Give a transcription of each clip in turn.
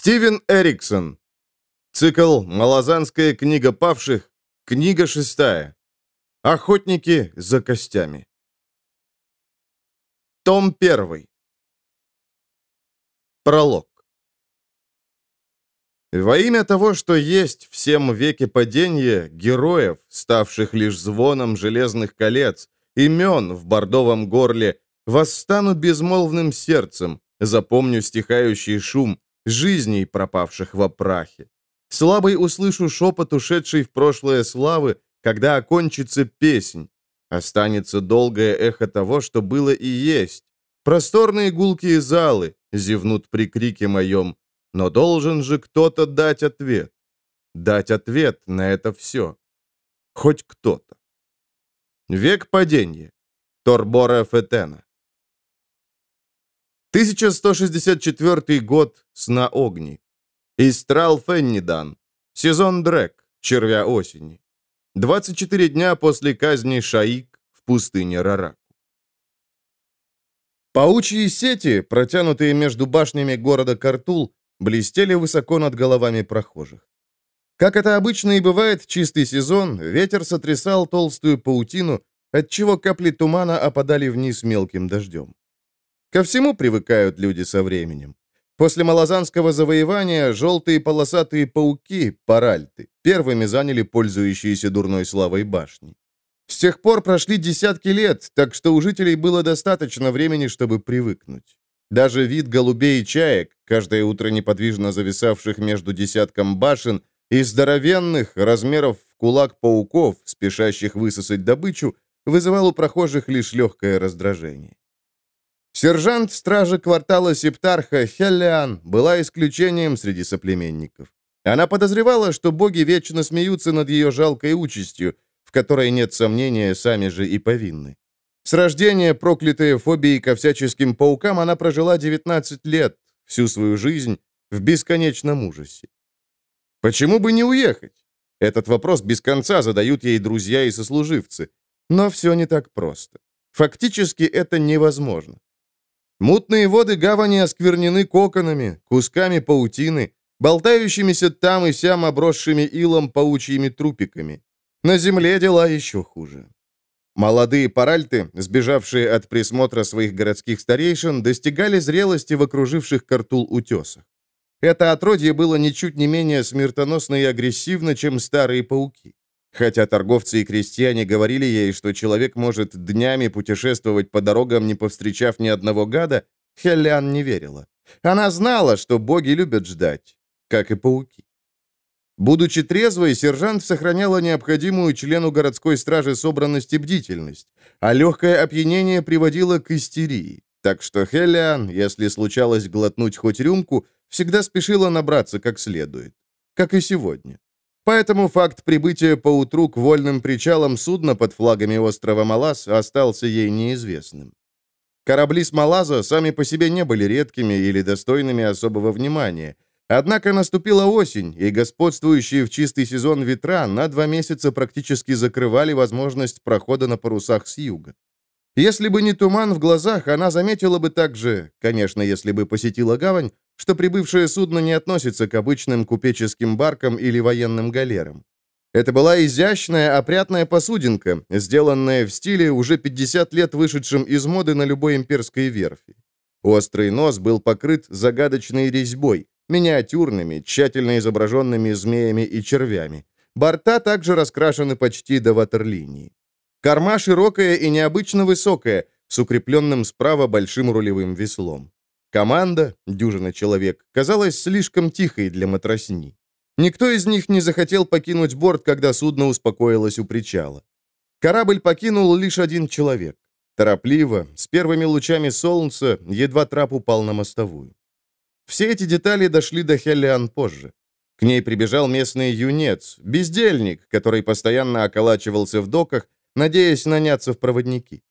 Стивен Эриксон. Цикл «Малозанская книга павших», книга шестая. Охотники за костями. Том первый. Пролог. Во имя того, что есть в всем веке падения, героев, ставших лишь звоном железных колец, имен в бордовом горле, восстану безмолвным сердцем, запомню стихающий шум, жизней, пропавших во прахе. Слабый услышу шепот ушедшей в прошлое славы, когда окончится песнь. Останется долгое эхо того, что было и есть. Просторные гулкие залы зевнут при крике моем, но должен же кто-то дать ответ. Дать ответ на это все. Хоть кто-то. Век падения. Торбора Фетена. 1164 год Сна Огни. Истрал Феннидан. Сезон Дрек. Червя осени. 24 дня после казни Шаик в пустыне Рараку. Паучьи сети, протянутые между башнями города Картул, блестели высоко над головами прохожих. Как это обычно и бывает чистый сезон, ветер сотрясал толстую паутину, отчего капли тумана опадали вниз мелким дождем. Ко всему привыкают люди со временем. После малозанского завоевания желтые полосатые пауки, паральты, первыми заняли пользующиеся дурной славой башни. С тех пор прошли десятки лет, так что у жителей было достаточно времени, чтобы привыкнуть. Даже вид голубей и чаек, каждое утро неподвижно зависавших между десятком башен, и здоровенных, размеров в кулак пауков, спешащих высосать добычу, вызывал у прохожих лишь легкое раздражение. Сержант стражи квартала Септарха Хеллиан была исключением среди соплеменников. Она подозревала, что боги вечно смеются над ее жалкой участью, в которой, нет сомнения, сами же и повинны. С рождения, проклятая фобией ко всяческим паукам, она прожила 19 лет, всю свою жизнь, в бесконечном ужасе. Почему бы не уехать? Этот вопрос без конца задают ей друзья и сослуживцы. Но все не так просто. Фактически это невозможно. Мутные воды гавани осквернены коконами, кусками паутины, болтающимися там и сям обросшими илом паучьими трупиками. На земле дела еще хуже. Молодые паральты, сбежавшие от присмотра своих городских старейшин, достигали зрелости в окруживших Картул утесах. Это отродье было ничуть не менее смертоносно и агрессивно, чем старые пауки. Хотя торговцы и крестьяне говорили ей, что человек может днями путешествовать по дорогам, не повстречав ни одного гада, Хеллян не верила. Она знала, что боги любят ждать, как и пауки. Будучи трезвой, сержант сохраняла необходимую члену городской стражи собранность и бдительность, а легкое опьянение приводило к истерии. Так что Хеллиан, если случалось глотнуть хоть рюмку, всегда спешила набраться как следует. Как и сегодня. Поэтому факт прибытия поутру к вольным причалам судна под флагами острова Малаз остался ей неизвестным. Корабли с Малаза сами по себе не были редкими или достойными особого внимания. Однако наступила осень, и господствующие в чистый сезон ветра на два месяца практически закрывали возможность прохода на парусах с юга. Если бы не туман в глазах, она заметила бы также, конечно, если бы посетила гавань, что прибывшее судно не относится к обычным купеческим баркам или военным галерам. Это была изящная, опрятная посудинка, сделанная в стиле, уже 50 лет вышедшем из моды на любой имперской верфи. Острый нос был покрыт загадочной резьбой, миниатюрными, тщательно изображенными змеями и червями. Борта также раскрашены почти до ватерлинии. Корма широкая и необычно высокая, с укрепленным справа большим рулевым веслом. Команда, дюжина человек, казалась слишком тихой для матросни. Никто из них не захотел покинуть борт, когда судно успокоилось у причала. Корабль покинул лишь один человек. Торопливо, с первыми лучами солнца, едва трап упал на мостовую. Все эти детали дошли до Хеллиан позже. К ней прибежал местный юнец, бездельник, который постоянно околачивался в доках надеясь наняться в проводники.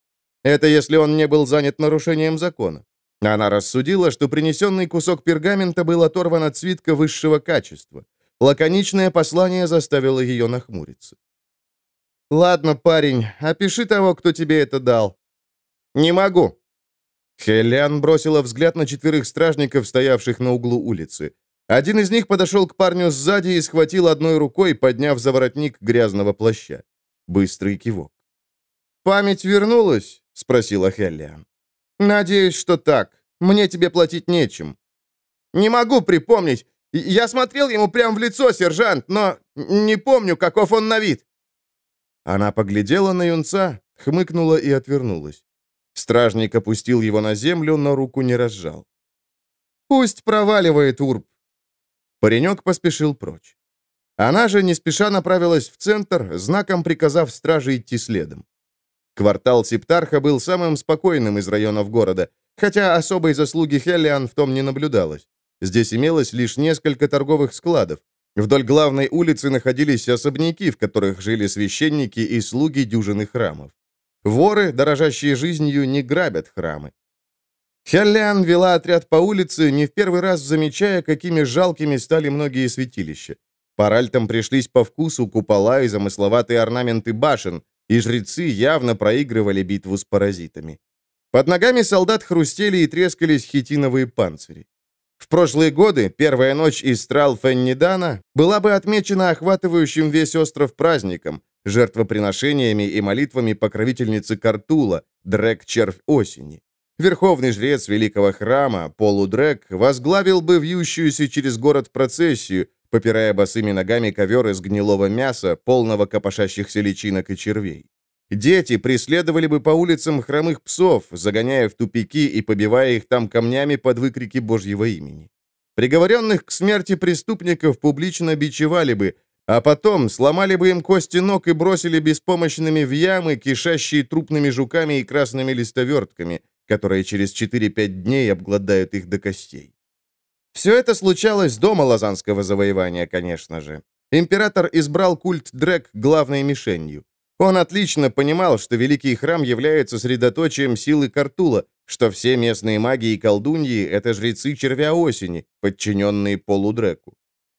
Это если он не был занят нарушением закона. Она рассудила, что принесенный кусок пергамента был оторван от свитка высшего качества. Лаконичное послание заставило ее нахмуриться. «Ладно, парень, опиши того, кто тебе это дал». «Не могу». Хелиан бросила взгляд на четверых стражников, стоявших на углу улицы. Один из них подошел к парню сзади и схватил одной рукой, подняв за воротник грязного плаща. Быстрый кивок. «Память вернулась?» — спросила Хеллиан. «Надеюсь, что так. Мне тебе платить нечем». «Не могу припомнить. Я смотрел ему прямо в лицо, сержант, но не помню, каков он на вид». Она поглядела на юнца, хмыкнула и отвернулась. Стражник опустил его на землю, но руку не разжал. «Пусть проваливает Урб». Паренек поспешил прочь. Она же не спеша направилась в центр, знаком приказав страже идти следом. Квартал Септарха был самым спокойным из районов города, хотя особой заслуги Хеллиан в том не наблюдалось. Здесь имелось лишь несколько торговых складов. Вдоль главной улицы находились особняки, в которых жили священники и слуги дюжины храмов. Воры, дорожащие жизнью, не грабят храмы. Хеллиан вела отряд по улице, не в первый раз замечая, какими жалкими стали многие святилища. Паральтам пришлись по вкусу купола и замысловатые орнаменты башен, и жрецы явно проигрывали битву с паразитами. Под ногами солдат хрустели и трескались хитиновые панцири. В прошлые годы первая ночь из страл Феннидана была бы отмечена охватывающим весь остров праздником, жертвоприношениями и молитвами покровительницы Картула, Дрек-червь осени. Верховный жрец великого храма, Полудрек, возглавил бы вьющуюся через город процессию, попирая босыми ногами ковер из гнилого мяса, полного копошащихся личинок и червей. Дети преследовали бы по улицам хромых псов, загоняя в тупики и побивая их там камнями под выкрики Божьего имени. Приговоренных к смерти преступников публично бичевали бы, а потом сломали бы им кости ног и бросили беспомощными в ямы, кишащие трупными жуками и красными листовертками, которые через 4-5 дней обгладают их до костей. Все это случалось до Малазанского завоевания, конечно же. Император избрал культ Дрек главной мишенью. Он отлично понимал, что Великий Храм является средоточием силы Картула, что все местные маги и колдуньи — это жрецы Червя Осени, подчиненные Полу Дреку.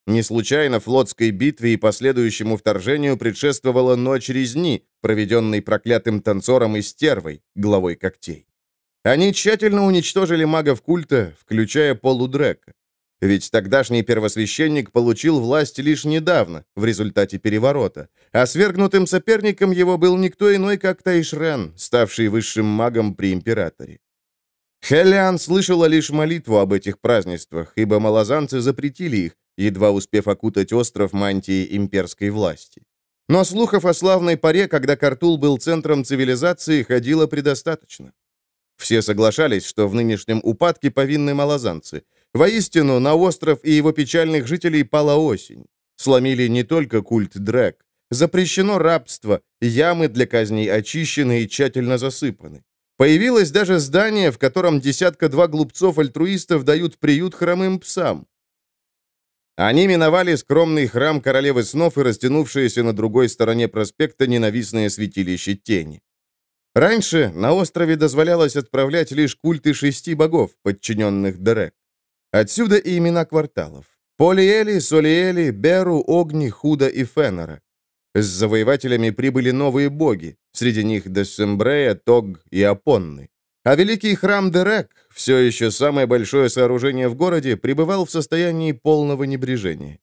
Не случайно флотской битве и последующему вторжению предшествовала ночь резни, проведенной проклятым танцором и стервой, главой когтей. Они тщательно уничтожили магов культа, включая Полу Дрека. Ведь тогдашний первосвященник получил власть лишь недавно, в результате переворота, а свергнутым соперником его был никто иной, как Тайшрен, ставший высшим магом при императоре. Хелиан слышала лишь молитву об этих празднествах, ибо малозанцы запретили их, едва успев окутать остров мантией имперской власти. Но слухов о славной паре, когда Картул был центром цивилизации, ходило предостаточно. Все соглашались, что в нынешнем упадке повинны малозанцы – Воистину, на остров и его печальных жителей пала осень. Сломили не только культ Дрэк. Запрещено рабство, ямы для казней очищены и тщательно засыпаны. Появилось даже здание, в котором десятка-два глупцов-альтруистов дают приют хромым псам. Они миновали скромный храм королевы снов и растянувшееся на другой стороне проспекта ненавистное святилище тени. Раньше на острове дозволялось отправлять лишь культы шести богов, подчиненных Дерек. Отсюда и имена кварталов. Полиэли, Солиэли, Беру, Огни, Худа и Феннера. С завоевателями прибыли новые боги, среди них Дессембрея, Тог и Апонны. А великий храм Дерек, все еще самое большое сооружение в городе, пребывал в состоянии полного небрежения.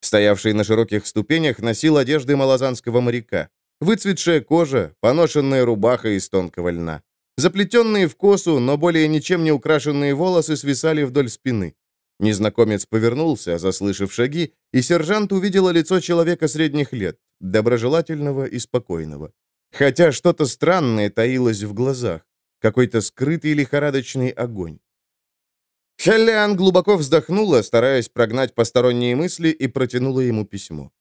Стоявший на широких ступенях носил одежды малозанского моряка. Выцветшая кожа, поношенная рубаха из тонкого льна. Заплетенные в косу, но более ничем не украшенные волосы свисали вдоль спины. Незнакомец повернулся, заслышав шаги, и сержант увидела лицо человека средних лет, доброжелательного и спокойного. Хотя что-то странное таилось в глазах, какой-то скрытый лихорадочный огонь. Хеллиан глубоко вздохнула, стараясь прогнать посторонние мысли, и протянула ему письмо.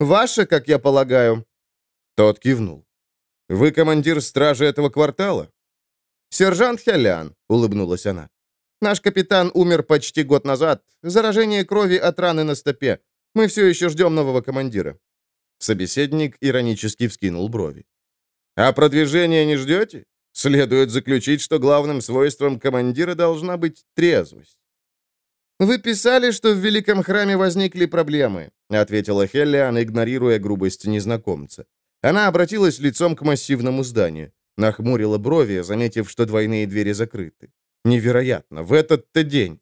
«Ваше, как я полагаю?» Тот кивнул. «Вы командир стражи этого квартала?» «Сержант Хелян», — улыбнулась она. «Наш капитан умер почти год назад. Заражение крови от раны на стопе. Мы все еще ждем нового командира». Собеседник иронически вскинул брови. «А продвижения не ждете? Следует заключить, что главным свойством командира должна быть трезвость». «Вы писали, что в Великом храме возникли проблемы», — ответила Хеллиан, игнорируя грубость незнакомца. Она обратилась лицом к массивному зданию. Нахмурила брови, заметив, что двойные двери закрыты. Невероятно, в этот-то день.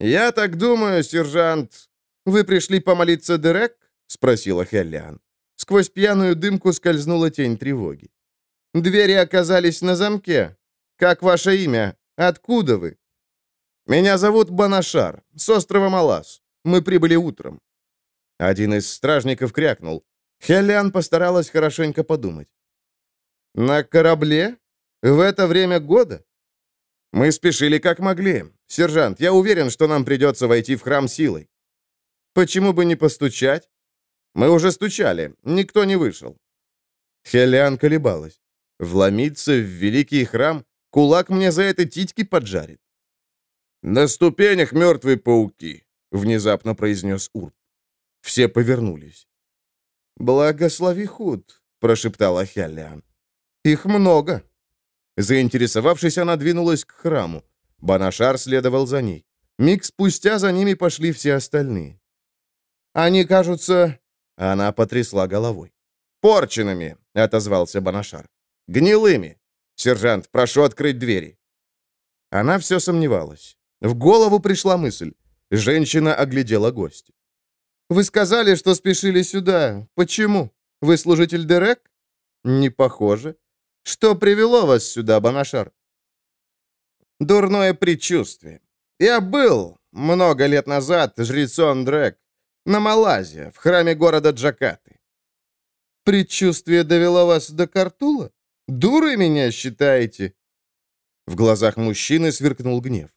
«Я так думаю, сержант. Вы пришли помолиться Дерек?» — спросила Хеллиан. Сквозь пьяную дымку скользнула тень тревоги. «Двери оказались на замке. Как ваше имя? Откуда вы?» «Меня зовут Банашар, с острова Малас. Мы прибыли утром». Один из стражников крякнул. Хеллиан постаралась хорошенько подумать. «На корабле? В это время года?» «Мы спешили как могли. Сержант, я уверен, что нам придется войти в храм силой». «Почему бы не постучать?» «Мы уже стучали. Никто не вышел». Хелиан колебалась. «Вломиться в великий храм? Кулак мне за это титьки поджарит». «На ступенях мертвые пауки», — внезапно произнес Урб. Все повернулись. «Благослови худ», — прошептала Хелиан. «Их много». Заинтересовавшись, она двинулась к храму. Банашар следовал за ней. Миг спустя за ними пошли все остальные. «Они кажутся...» Она потрясла головой. «Порченными», — отозвался Банашар. «Гнилыми. Сержант, прошу открыть двери». Она все сомневалась. В голову пришла мысль. Женщина оглядела гостя. «Вы сказали, что спешили сюда. Почему? Вы служитель Дерек?» «Не похоже. Что привело вас сюда, Банашар?» «Дурное предчувствие. Я был много лет назад жрецом Дрек на Малайзии, в храме города Джакаты». «Предчувствие довело вас до Картула? Дурой меня считаете?» В глазах мужчины сверкнул гнев.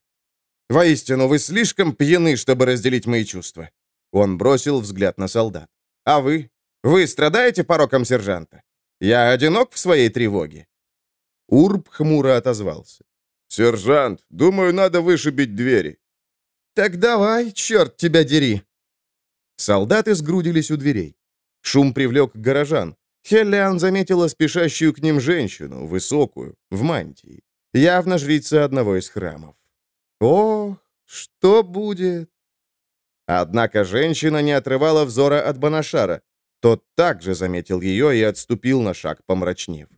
«Воистину, вы слишком пьяны, чтобы разделить мои чувства». Он бросил взгляд на солдат. «А вы? Вы страдаете пороком сержанта? Я одинок в своей тревоге?» Урб хмуро отозвался. «Сержант, думаю, надо вышибить двери». «Так давай, черт тебя дери!» Солдаты сгрудились у дверей. Шум привлек горожан. Хеллиан заметила спешащую к ним женщину, высокую, в мантии. Явно жрица одного из храмов. Ох, что будет? Однако женщина не отрывала взора от Банашара. Тот также заметил ее и отступил на шаг, помрачнев.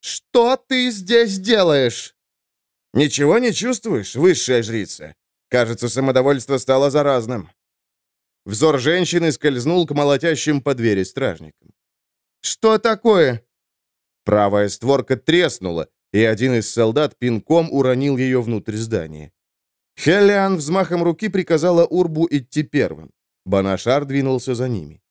«Что ты здесь делаешь?» «Ничего не чувствуешь, высшая жрица? Кажется, самодовольство стало заразным». Взор женщины скользнул к молотящим по двери стражникам. «Что такое?» Правая створка треснула, и один из солдат пинком уронил ее внутрь здания. Хеллиан взмахом руки приказала Урбу идти первым. Банашар двинулся за ними.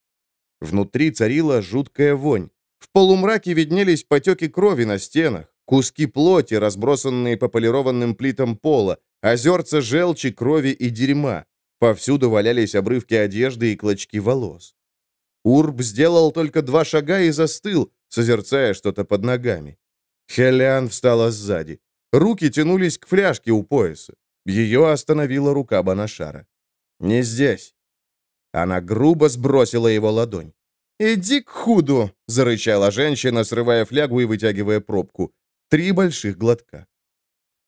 Внутри царила жуткая вонь. В полумраке виднелись потеки крови на стенах, куски плоти, разбросанные по полированным плитам пола, озерца желчи, крови и дерьма. Повсюду валялись обрывки одежды и клочки волос. Урб сделал только два шага и застыл, созерцая что-то под ногами. Хелиан встала сзади. Руки тянулись к фляжке у пояса. Ее остановила рука Банашара. «Не здесь». Она грубо сбросила его ладонь. «Иди к худу!» — зарычала женщина, срывая флягу и вытягивая пробку. Три больших глотка.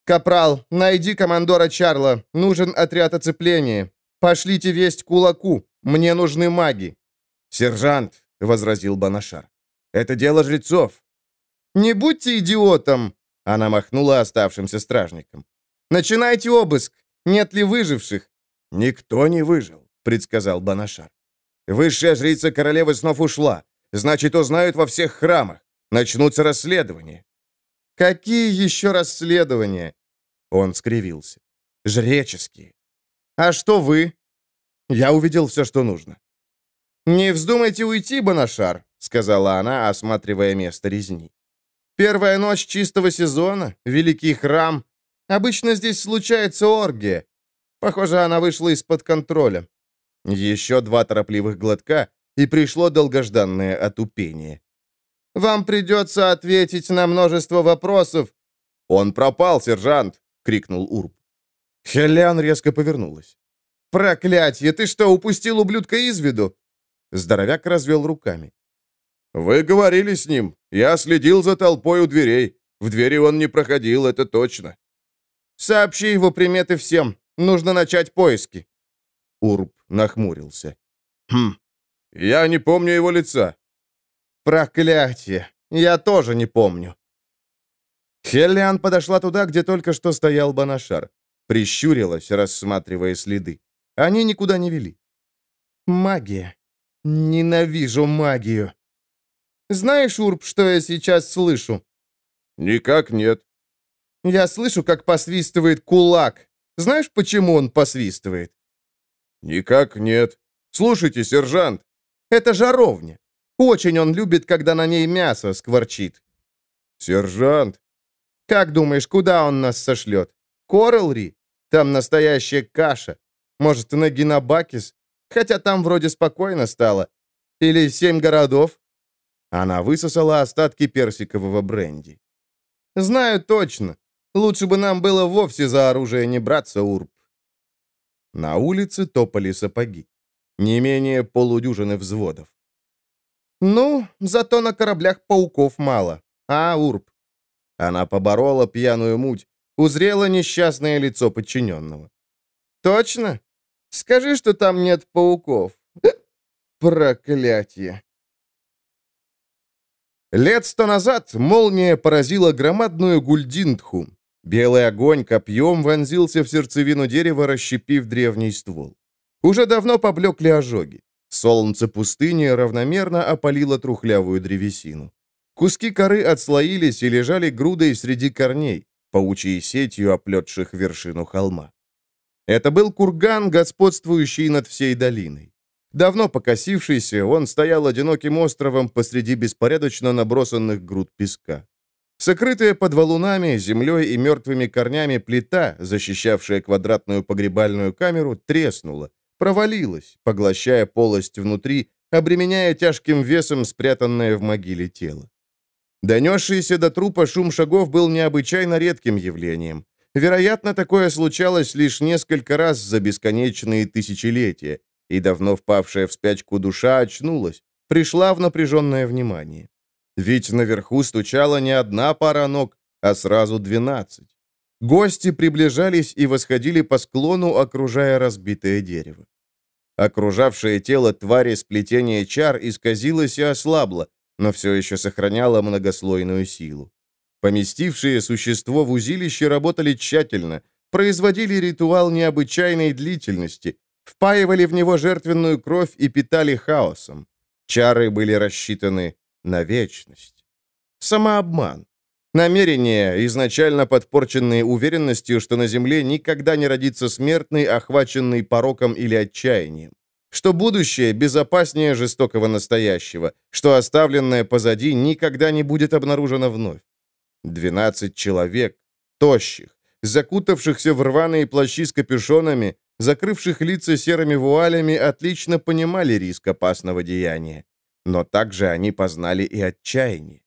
«Капрал, найди командора Чарла. Нужен отряд оцепления. Пошлите весть кулаку. Мне нужны маги». «Сержант», — возразил Банашар, — «это дело жрецов». «Не будьте идиотом!» — она махнула оставшимся стражникам. Начинайте обыск. Нет ли выживших?» «Никто не выжил», — предсказал Банашар. «Высшая жрица королевы снов ушла. Значит, узнают во всех храмах. Начнутся расследования». «Какие еще расследования?» Он скривился. «Жреческие». «А что вы?» Я увидел все, что нужно. «Не вздумайте уйти, Банашар», — сказала она, осматривая место резни. «Первая ночь чистого сезона, великий храм, Обычно здесь случается оргия. Похоже, она вышла из-под контроля. Еще два торопливых глотка, и пришло долгожданное отупение. «Вам придется ответить на множество вопросов». «Он пропал, сержант!» — крикнул Урб. Хелиан резко повернулась. «Проклятье! Ты что, упустил ублюдка из виду?» Здоровяк развел руками. «Вы говорили с ним. Я следил за толпой у дверей. В двери он не проходил, это точно». Сообщи его приметы всем. Нужно начать поиски». Урб нахмурился. «Хм, я не помню его лица». «Проклятие! Я тоже не помню». Хеллиан подошла туда, где только что стоял Банашар. Прищурилась, рассматривая следы. Они никуда не вели. Магия. Ненавижу магию. Знаешь, Урб, что я сейчас слышу? Никак нет. Я слышу, как посвистывает кулак. Знаешь, почему он посвистывает? Никак нет. Слушайте, сержант. Это жаровня. Очень он любит, когда на ней мясо скворчит. Сержант. Как думаешь, куда он нас сошлет? Коралри? Там настоящая каша. Может, на Гинабакис? Хотя там вроде спокойно стало. Или семь городов?» Она высосала остатки персикового бренди. «Знаю точно. Лучше бы нам было вовсе за оружие не браться, Урб». На улице топали сапоги. Не менее полудюжины взводов. «Ну, зато на кораблях пауков мало. А, Урб?» Она поборола пьяную муть, узрела несчастное лицо подчиненного. «Точно? Скажи, что там нет пауков. Проклятие!» Лет сто назад молния поразила громадную гульдинтху. Белый огонь копьем вонзился в сердцевину дерева, расщепив древний ствол. Уже давно поблекли ожоги. Солнце пустыни равномерно опалило трухлявую древесину. Куски коры отслоились и лежали грудой среди корней, паучьей сетью оплетших вершину холма. Это был курган, господствующий над всей долиной. Давно покосившийся, он стоял одиноким островом посреди беспорядочно набросанных груд песка. Сокрытая под валунами, землей и мертвыми корнями плита, защищавшая квадратную погребальную камеру, треснула, провалилась, поглощая полость внутри, обременяя тяжким весом спрятанное в могиле тело. Донесшийся до трупа шум шагов был необычайно редким явлением. Вероятно, такое случалось лишь несколько раз за бесконечные тысячелетия, и давно впавшая в спячку душа очнулась, пришла в напряженное внимание. Ведь наверху стучала не одна пара ног, а сразу двенадцать. Гости приближались и восходили по склону, окружая разбитое дерево. Окружавшее тело твари сплетение чар исказилось и ослабло, но все еще сохраняло многослойную силу. Поместившие существо в узилище работали тщательно, производили ритуал необычайной длительности, впаивали в него жертвенную кровь и питали хаосом. Чары были рассчитаны на вечность. Самообман. Намерения, изначально подпорченные уверенностью, что на земле никогда не родится смертный, охваченный пороком или отчаянием. Что будущее безопаснее жестокого настоящего, что оставленное позади никогда не будет обнаружено вновь. Двенадцать человек, тощих, закутавшихся в рваные плащи с капюшонами, закрывших лица серыми вуалями, отлично понимали риск опасного деяния. Но также они познали и отчаяние.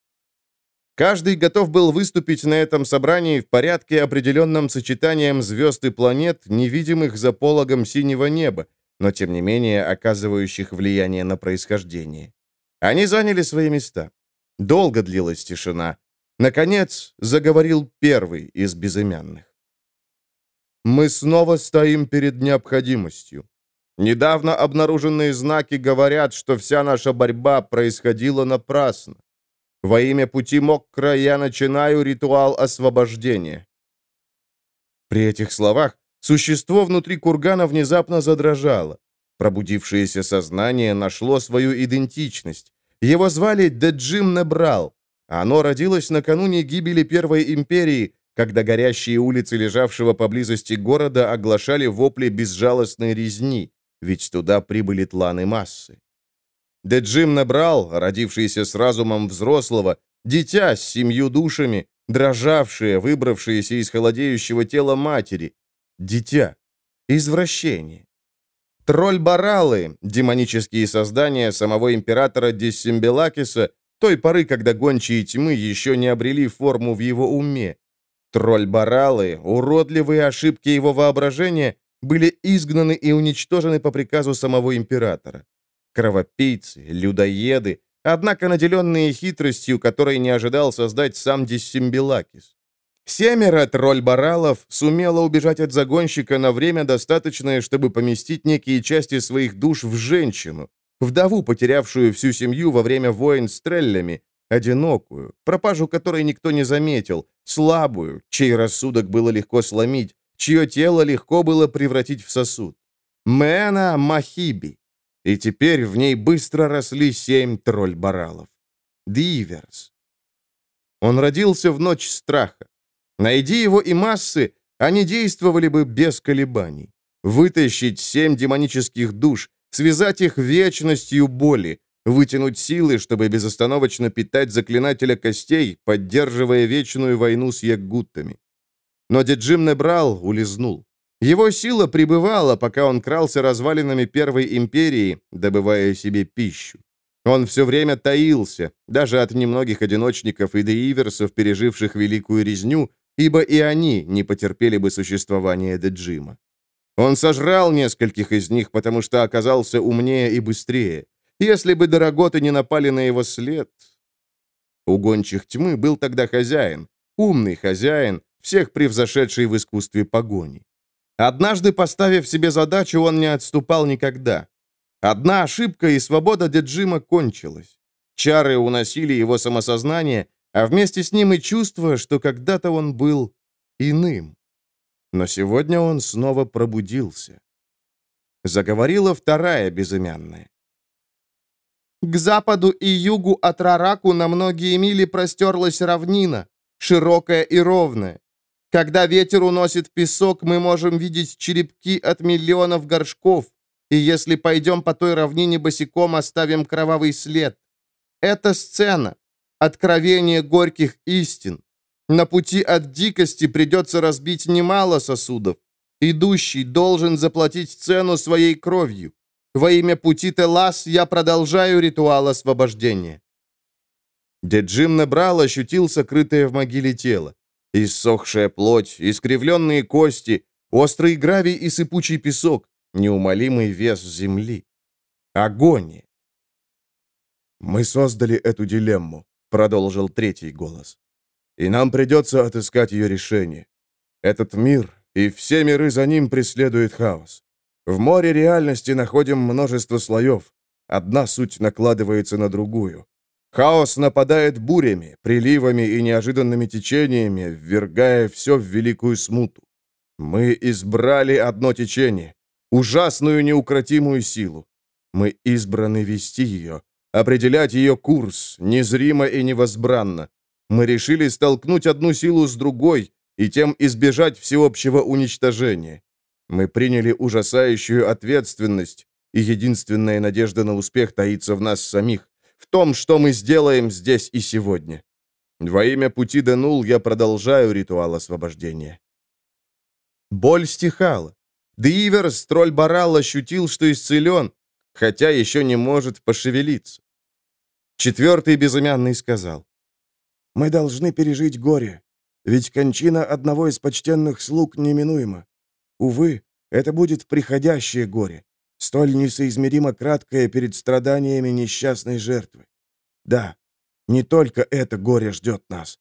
Каждый готов был выступить на этом собрании в порядке, определенном сочетанием звезд и планет, невидимых за пологом синего неба, но тем не менее оказывающих влияние на происхождение. Они заняли свои места. Долго длилась тишина. Наконец, заговорил первый из безымянных. «Мы снова стоим перед необходимостью. Недавно обнаруженные знаки говорят, что вся наша борьба происходила напрасно. Во имя пути Моккра я начинаю ритуал освобождения». При этих словах существо внутри кургана внезапно задрожало. Пробудившееся сознание нашло свою идентичность. Его звали Деджим Небрал. Оно родилось накануне гибели Первой империи, когда горящие улицы лежавшего поблизости города оглашали вопли безжалостной резни, ведь туда прибыли тланы массы. Деджим набрал, родившийся с разумом взрослого, дитя с семью душами, дрожавшее, выбравшееся из холодеющего тела матери. Дитя. Извращение. Тролль-баралы, демонические создания самого императора Диссимбелакиса, той поры, когда гончие тьмы еще не обрели форму в его уме. Тролль-баралы, уродливые ошибки его воображения, были изгнаны и уничтожены по приказу самого императора. Кровопийцы, людоеды, однако наделенные хитростью, которой не ожидал создать сам Диссимбелакис. Семеро тролль-баралов сумело убежать от загонщика на время достаточное, чтобы поместить некие части своих душ в женщину, вдову, потерявшую всю семью во время войн с треллями, одинокую, пропажу которой никто не заметил, слабую, чей рассудок было легко сломить, чье тело легко было превратить в сосуд. Мэна Махиби. И теперь в ней быстро росли семь тролль-баралов. Диверс. Он родился в ночь страха. Найди его и массы, они действовали бы без колебаний. Вытащить семь демонических душ, связать их вечностью боли, вытянуть силы, чтобы безостановочно питать заклинателя костей, поддерживая вечную войну с ягуттами. Но Деджим Небрал улизнул. Его сила пребывала, пока он крался развалинами Первой Империи, добывая себе пищу. Он все время таился, даже от немногих одиночников и деиверсов, переживших Великую Резню, ибо и они не потерпели бы существования Деджима. Он сожрал нескольких из них, потому что оказался умнее и быстрее. Если бы Дороготы не напали на его след... У тьмы был тогда хозяин, умный хозяин, всех превзошедший в искусстве погони. Однажды, поставив себе задачу, он не отступал никогда. Одна ошибка, и свобода Деджима кончилась. Чары уносили его самосознание, а вместе с ним и чувство, что когда-то он был иным. Но сегодня он снова пробудился. Заговорила вторая безымянная. К западу и югу от Рараку на многие мили простерлась равнина, широкая и ровная. Когда ветер уносит песок, мы можем видеть черепки от миллионов горшков, и если пойдем по той равнине босиком, оставим кровавый след. Это сцена, откровение горьких истин. На пути от дикости придется разбить немало сосудов. Идущий должен заплатить цену своей кровью. Во имя пути Телас я продолжаю ритуал освобождения. Деджим набрал, ощутил сокрытое в могиле тело. Иссохшая плоть, искривленные кости, острый гравий и сыпучий песок, неумолимый вес земли. Агония. «Мы создали эту дилемму», — продолжил третий голос. «И нам придется отыскать ее решение. Этот мир и все миры за ним преследует хаос. В море реальности находим множество слоев. Одна суть накладывается на другую. Хаос нападает бурями, приливами и неожиданными течениями, ввергая все в великую смуту. Мы избрали одно течение, ужасную неукротимую силу. Мы избраны вести ее, определять ее курс, незримо и невозбранно. Мы решили столкнуть одну силу с другой и тем избежать всеобщего уничтожения. Мы приняли ужасающую ответственность, и единственная надежда на успех таится в нас самих в том, что мы сделаем здесь и сегодня. Во имя пути Денул я продолжаю ритуал освобождения. Боль стихала. Диверс, тролль Барал, ощутил, что исцелен, хотя еще не может пошевелиться. Четвертый безымянный сказал. «Мы должны пережить горе, ведь кончина одного из почтенных слуг неминуема. Увы, это будет приходящее горе столь несоизмеримо краткое перед страданиями несчастной жертвы. Да, не только это горе ждет нас.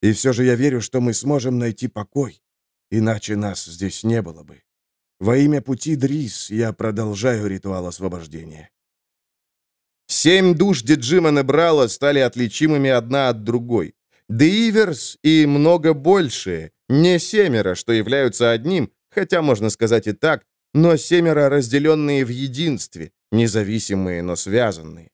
И все же я верю, что мы сможем найти покой, иначе нас здесь не было бы. Во имя пути Дрис я продолжаю ритуал освобождения. Семь душ Диджима Небрала стали отличимыми одна от другой. Деиверс и много большие, не семеро, что являются одним, хотя можно сказать и так, но семеро, разделенные в единстве, независимые, но связанные.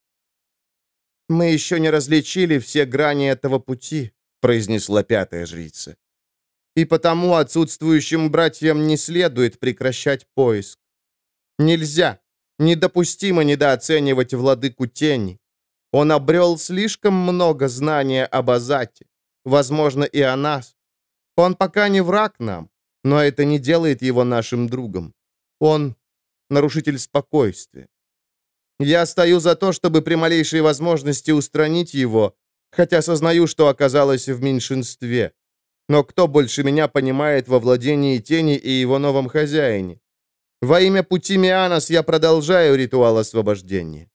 «Мы еще не различили все грани этого пути», — произнесла пятая жрица. «И потому отсутствующим братьям не следует прекращать поиск. Нельзя, недопустимо недооценивать владыку тени. Он обрел слишком много знания об Азате, возможно, и о нас. Он пока не враг нам, но это не делает его нашим другом. Он нарушитель спокойствия. Я стою за то, чтобы при малейшей возможности устранить его, хотя сознаю, что оказалось в меньшинстве. Но кто больше меня понимает во владении тени и его новом хозяине? Во имя пути Мианос я продолжаю ритуал освобождения.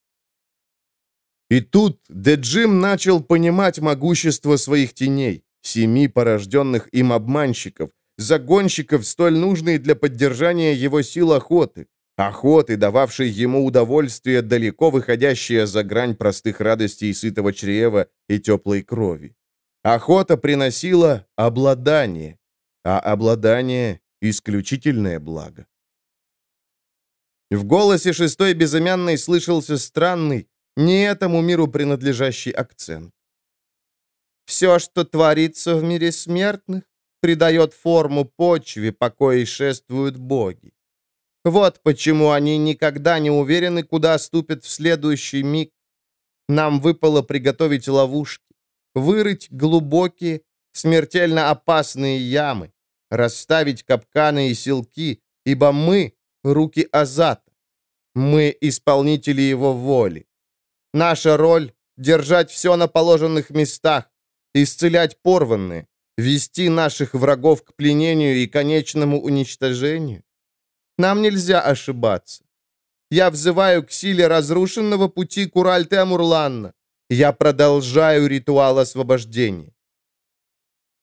И тут Деджим начал понимать могущество своих теней, семи порожденных им обманщиков, загонщиков, столь нужные для поддержания его сил охоты, охоты, дававшей ему удовольствие, далеко выходящее за грань простых радостей сытого чрева и теплой крови. Охота приносила обладание, а обладание исключительное благо. В голосе шестой безымянной слышался странный, не этому миру принадлежащий акцент. Все, что творится в мире смертных, придает форму почве, по коей шествуют боги. Вот почему они никогда не уверены, куда ступят в следующий миг. Нам выпало приготовить ловушки, вырыть глубокие, смертельно опасные ямы, расставить капканы и селки, ибо мы — руки Азата. Мы — исполнители его воли. Наша роль — держать все на положенных местах, исцелять порванные, вести наших врагов к пленению и конечному уничтожению. Нам нельзя ошибаться. Я взываю к силе разрушенного пути Кураль-Темурланна. Я продолжаю ритуал освобождения.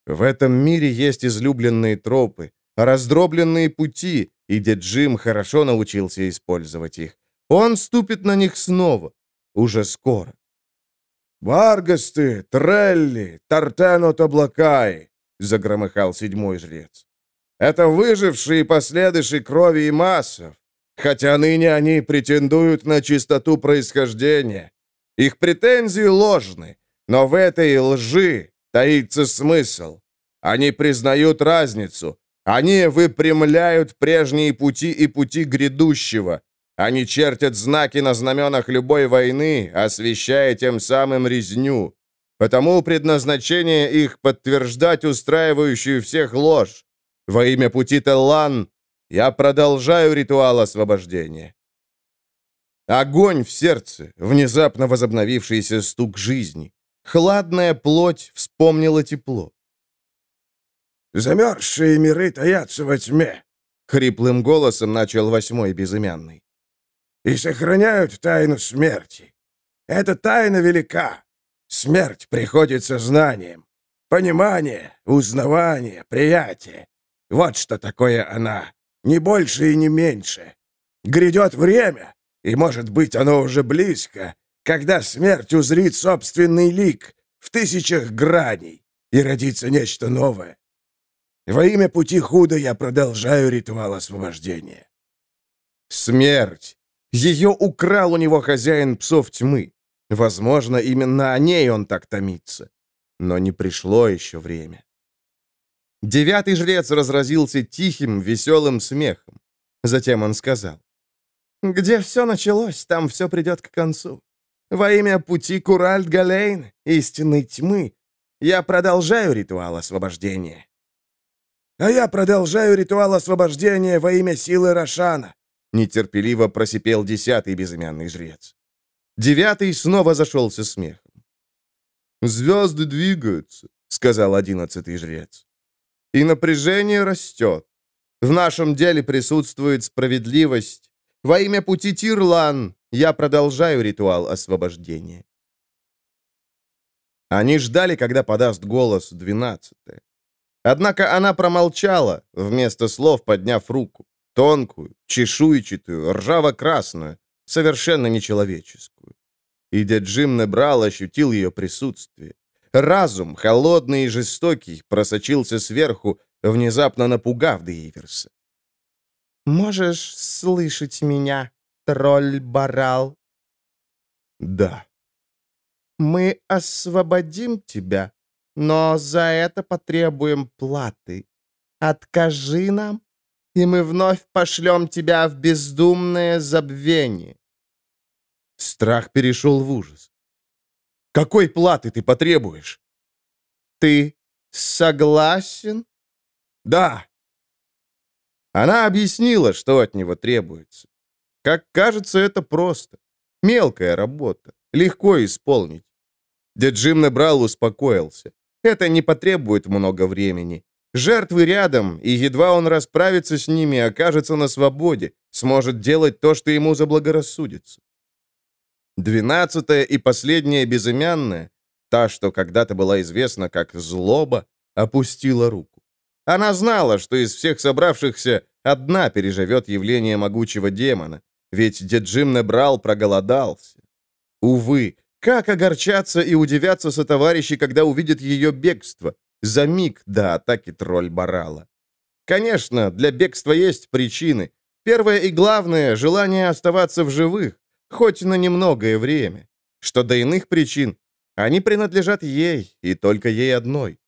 В этом мире есть излюбленные тропы, раздробленные пути, и Деджим хорошо научился использовать их. Он ступит на них снова, уже скоро. «Варгасты, Трелли, Тартенот Облакай!» — загромыхал седьмой жрец. «Это выжившие последыши крови и массов, хотя ныне они претендуют на чистоту происхождения. Их претензии ложны, но в этой лжи таится смысл. Они признают разницу, они выпрямляют прежние пути и пути грядущего, они чертят знаки на знаменах любой войны, освещая тем самым резню. Потому предназначение их подтверждать устраивающую всех ложь. Во имя пути Теллан я продолжаю ритуал освобождения. Огонь в сердце, внезапно возобновившийся стук жизни. Хладная плоть вспомнила тепло. «Замерзшие миры таятся во тьме», — хриплым голосом начал восьмой безымянный и сохраняют тайну смерти. Эта тайна велика. Смерть приходит со знанием. Понимание, узнавание, приятие. Вот что такое она. Не больше и не меньше. Грядет время, и, может быть, оно уже близко, когда смерть узрит собственный лик в тысячах граней, и родится нечто новое. Во имя пути худа я продолжаю ритуал освобождения. Смерть ее украл у него хозяин псов тьмы. Возможно, именно о ней он так томится. Но не пришло еще время. Девятый жрец разразился тихим, веселым смехом. Затем он сказал. «Где все началось, там все придет к концу. Во имя пути Куральд-Галейн, истинной тьмы, я продолжаю ритуал освобождения». «А я продолжаю ритуал освобождения во имя силы Рошана. Нетерпеливо просипел десятый безымянный жрец. Девятый снова зашелся смехом. «Звезды двигаются», — сказал одиннадцатый жрец. «И напряжение растет. В нашем деле присутствует справедливость. Во имя пути Тирлан я продолжаю ритуал освобождения». Они ждали, когда подаст голос двенадцатая. Однако она промолчала, вместо слов подняв руку. Тонкую, чешуйчатую, ржаво-красную, совершенно нечеловеческую. И Джим Небрал ощутил ее присутствие. Разум, холодный и жестокий, просочился сверху, внезапно напугав Дейверса. «Можешь слышать меня, тролль-барал?» «Да». «Мы освободим тебя, но за это потребуем платы. Откажи нам, и мы вновь пошлем тебя в бездумное забвение». Страх перешел в ужас. «Какой платы ты потребуешь?» «Ты согласен?» «Да». Она объяснила, что от него требуется. Как кажется, это просто. Мелкая работа. Легко исполнить. Дед Джим Небрал успокоился. Это не потребует много времени. Жертвы рядом, и едва он расправится с ними, окажется на свободе, сможет делать то, что ему заблагорассудится. Двенадцатая и последняя безымянная, та, что когда-то была известна как злоба, опустила руку. Она знала, что из всех собравшихся одна переживет явление могучего демона, ведь Деджим Небрал проголодался. Увы, как огорчаться и удивляться сотоварищи, когда увидят ее бегство, за миг до атаки тролль Барала. Конечно, для бегства есть причины. Первое и главное — желание оставаться в живых, хоть на немногое время. Что до иных причин, они принадлежат ей, и только ей одной.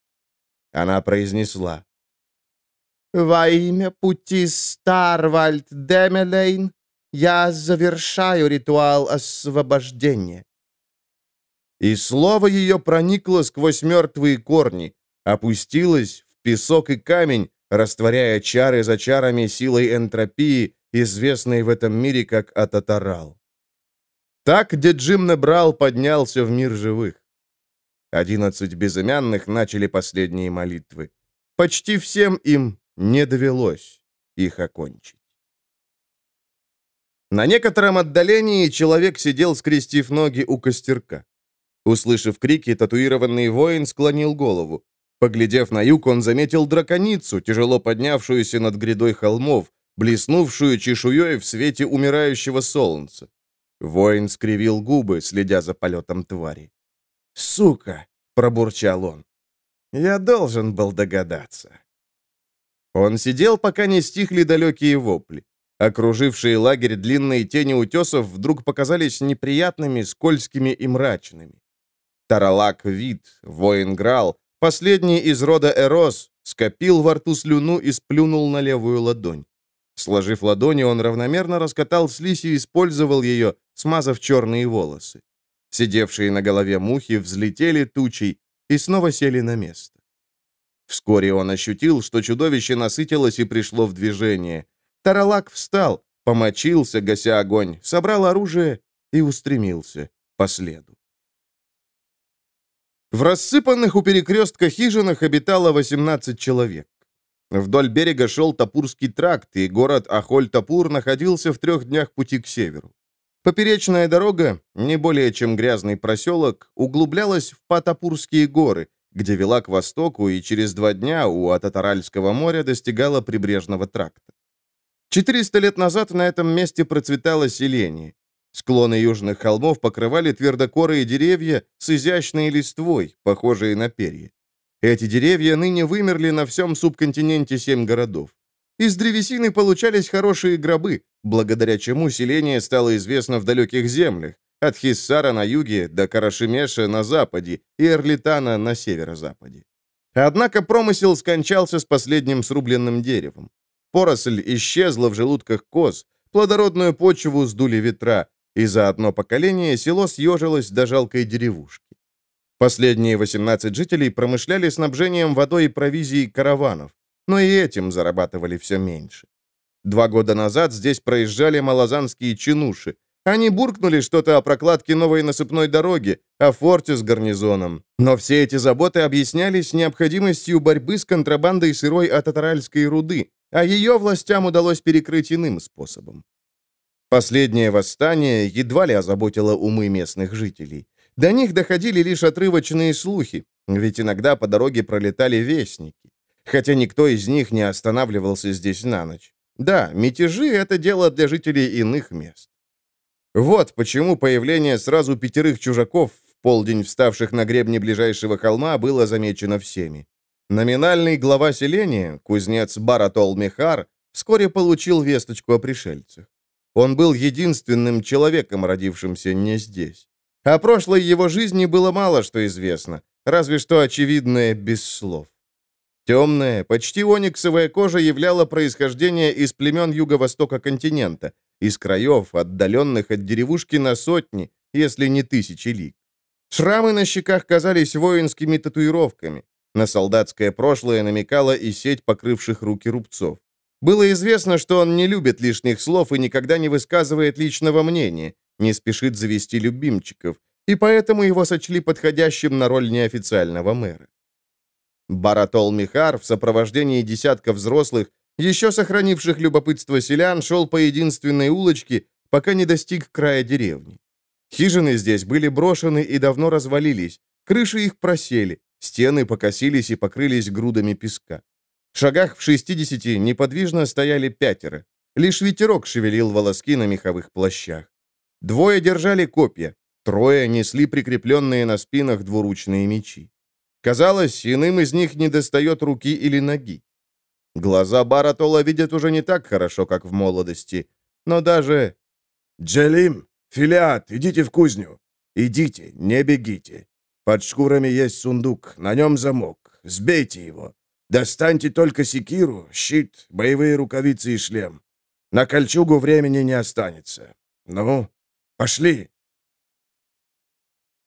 Она произнесла. «Во имя пути Старвальд Демелейн я завершаю ритуал освобождения». И слово ее проникло сквозь мертвые корни, опустилось в песок и камень, растворяя чары за чарами силой энтропии, известной в этом мире как Ататарал. Так Деджим Небрал поднялся в мир живых. Одиннадцать безымянных начали последние молитвы. Почти всем им не довелось их окончить. На некотором отдалении человек сидел, скрестив ноги у костерка. Услышав крики, татуированный воин склонил голову. Поглядев на юг, он заметил драконицу, тяжело поднявшуюся над грядой холмов, блеснувшую чешуей в свете умирающего солнца. Воин скривил губы, следя за полетом твари. «Сука!» — пробурчал он. «Я должен был догадаться». Он сидел, пока не стихли далекие вопли. Окружившие лагерь длинные тени утесов вдруг показались неприятными, скользкими и мрачными. Таралак Вид, воин Грал, последний из рода Эрос, скопил во рту слюну и сплюнул на левую ладонь. Сложив ладони, он равномерно раскатал слизь и использовал ее, смазав черные волосы. Сидевшие на голове мухи взлетели тучей и снова сели на место. Вскоре он ощутил, что чудовище насытилось и пришло в движение. Таралак встал, помочился, гася огонь, собрал оружие и устремился по следу. В рассыпанных у перекрестка хижинах обитало 18 человек. Вдоль берега шел Тапурский тракт, и город Ахоль-Тапур находился в трех днях пути к северу. Поперечная дорога, не более чем грязный проселок, углублялась в Патапурские горы, где вела к востоку и через два дня у Ататаральского моря достигала прибрежного тракта. 400 лет назад на этом месте процветало селение. Склоны южных холмов покрывали твердокорые деревья с изящной листвой, похожие на перья. Эти деревья ныне вымерли на всем субконтиненте семь городов. Из древесины получались хорошие гробы, благодаря чему селение стало известно в далеких землях, от Хиссара на юге до Карашемеша на западе и Эрлитана на северо-западе. Однако промысел скончался с последним срубленным деревом. Поросль исчезла в желудках коз, плодородную почву сдули ветра, и за одно поколение село съежилось до жалкой деревушки. Последние 18 жителей промышляли снабжением водой и провизией караванов, но и этим зарабатывали все меньше. Два года назад здесь проезжали малозанские чинуши. Они буркнули что-то о прокладке новой насыпной дороги, о форте с гарнизоном. Но все эти заботы объяснялись необходимостью борьбы с контрабандой сырой от татаральской руды, а ее властям удалось перекрыть иным способом. Последнее восстание едва ли озаботило умы местных жителей. До них доходили лишь отрывочные слухи, ведь иногда по дороге пролетали вестники. Хотя никто из них не останавливался здесь на ночь. Да, мятежи — это дело для жителей иных мест. Вот почему появление сразу пятерых чужаков, в полдень вставших на гребне ближайшего холма, было замечено всеми. Номинальный глава селения, кузнец Баратол Мехар, вскоре получил весточку о пришельцах. Он был единственным человеком, родившимся не здесь. О прошлой его жизни было мало что известно, разве что очевидное без слов. Темная, почти ониксовая кожа являла происхождение из племен юго-востока континента, из краев, отдаленных от деревушки на сотни, если не тысячи лиг. Шрамы на щеках казались воинскими татуировками. На солдатское прошлое намекала и сеть покрывших руки рубцов. Было известно, что он не любит лишних слов и никогда не высказывает личного мнения, не спешит завести любимчиков, и поэтому его сочли подходящим на роль неофициального мэра. Баратол Михар в сопровождении десятка взрослых, еще сохранивших любопытство селян, шел по единственной улочке, пока не достиг края деревни. Хижины здесь были брошены и давно развалились, крыши их просели, стены покосились и покрылись грудами песка. В шагах в 60 неподвижно стояли пятеро. Лишь ветерок шевелил волоски на меховых плащах. Двое держали копья, трое несли прикрепленные на спинах двуручные мечи. Казалось, иным из них недостает руки или ноги. Глаза Баратола видят уже не так хорошо, как в молодости, но даже... «Джалим, Филиат, идите в кузню. Идите, не бегите. Под шкурами есть сундук, на нем замок. Сбейте его. Достаньте только секиру, щит, боевые рукавицы и шлем. На кольчугу времени не останется. Ну, пошли!»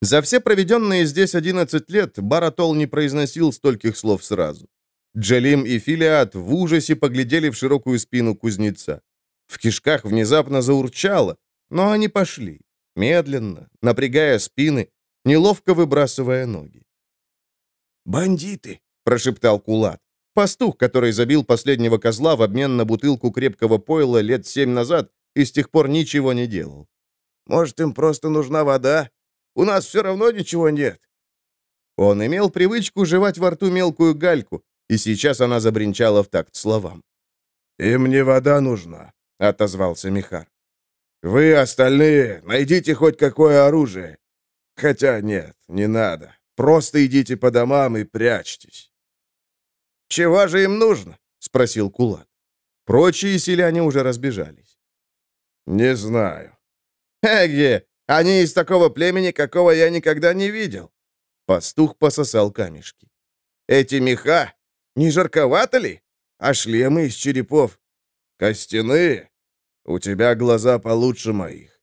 За все проведенные здесь 11 лет Баратол не произносил стольких слов сразу. Джалим и Филиат в ужасе поглядели в широкую спину кузнеца. В кишках внезапно заурчало, но они пошли, медленно, напрягая спины, неловко выбрасывая ноги. «Бандиты!» — прошептал Кулат. Пастух, который забил последнего козла в обмен на бутылку крепкого пойла лет семь назад и с тех пор ничего не делал. «Может, им просто нужна вода?» У нас все равно ничего нет». Он имел привычку жевать во рту мелкую гальку, и сейчас она забринчала в такт словам. «И мне вода нужна», — отозвался Михар. «Вы, остальные, найдите хоть какое оружие. Хотя нет, не надо. Просто идите по домам и прячьтесь». «Чего же им нужно?» — спросил Кулат. Прочие селяне уже разбежались. «Не знаю». «Эге, они из такого племени, какого я никогда не видел». Пастух пососал камешки. «Эти меха, не жарковато ли? А шлемы из черепов? Костяные? У тебя глаза получше моих».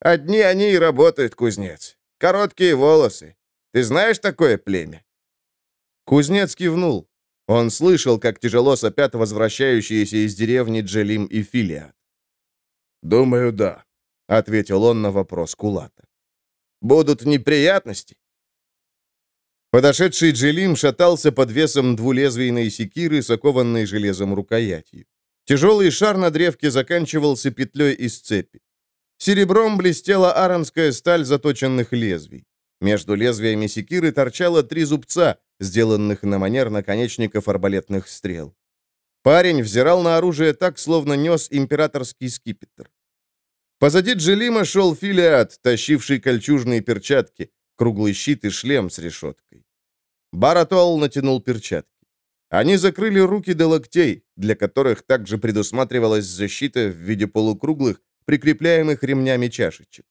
«Одни они и работают, кузнец. Короткие волосы. Ты знаешь такое племя?» Кузнец кивнул. Он слышал, как тяжело сопят возвращающиеся из деревни Джелим и Филиат. «Думаю, да. — ответил он на вопрос Кулата. «Будут неприятности?» Подошедший Джелим шатался под весом двулезвийной секиры, сокованной железом рукоятью. Тяжелый шар на древке заканчивался петлей из цепи. Серебром блестела аронская сталь заточенных лезвий. Между лезвиями секиры торчало три зубца, сделанных на манер наконечников арбалетных стрел. Парень взирал на оружие так, словно нес императорский скипетр. Позади Джелима шел Филиат, тащивший кольчужные перчатки, круглый щит и шлем с решеткой. Баратол натянул перчатки. Они закрыли руки до локтей, для которых также предусматривалась защита в виде полукруглых, прикрепляемых ремнями чашечек.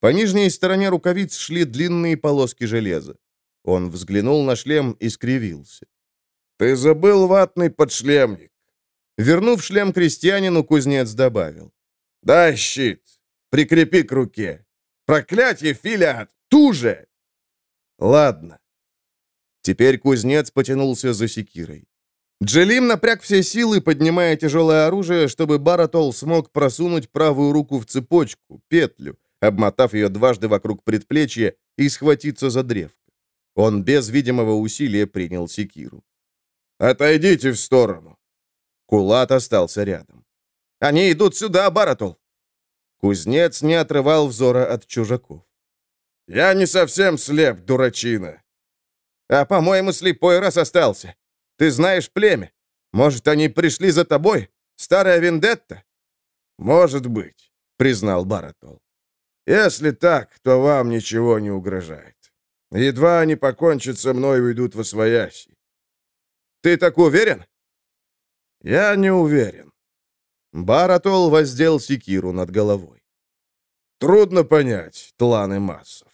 По нижней стороне рукавиц шли длинные полоски железа. Он взглянул на шлем и скривился. «Ты забыл ватный подшлемник!» Вернув шлем крестьянину, кузнец добавил. «Дай щит! Прикрепи к руке! Проклятие, Филиат! Туже!» «Ладно». Теперь кузнец потянулся за секирой. Джелим напряг все силы, поднимая тяжелое оружие, чтобы Баратол смог просунуть правую руку в цепочку, петлю, обмотав ее дважды вокруг предплечья и схватиться за древко. Он без видимого усилия принял секиру. «Отойдите в сторону!» Кулат остался рядом. Они идут сюда, Баратул!» Кузнец не отрывал взора от чужаков. «Я не совсем слеп, дурачина!» «А, по-моему, слепой раз остался. Ты знаешь племя. Может, они пришли за тобой? Старая вендетта?» «Может быть», — признал Баратол. «Если так, то вам ничего не угрожает. Едва они покончат со мной и уйдут во свояси». «Ты так уверен?» «Я не уверен. Баратол воздел секиру над головой. Трудно понять тланы массов.